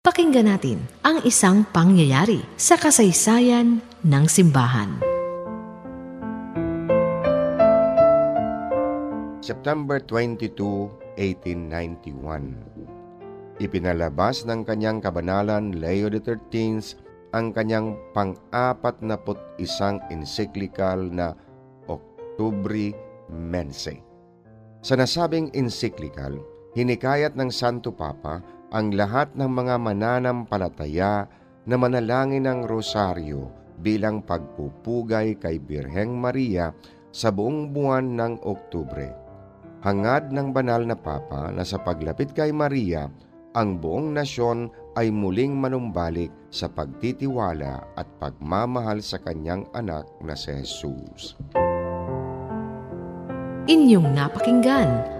Pakinggan natin ang isang pangyayari sa kasaysayan ng simbahan. September 22, 1891. Ipinalabas ng kanyang kabanalan Leo XIII ang kanyang pang-apat na put isang encyclical na Octobri Mense. Sa nasabing encyclical, hinikayat ng Santo Papa ang lahat ng mga mananampalataya na manalangin ng rosaryo bilang pagpupugay kay Birheng Maria sa buong buwan ng Oktubre. Hangad ng banal na Papa na sa paglapit kay Maria, ang buong nasyon ay muling manumbalik sa pagtitiwala at pagmamahal sa kanyang anak na si Jesus. Inyong napakinggan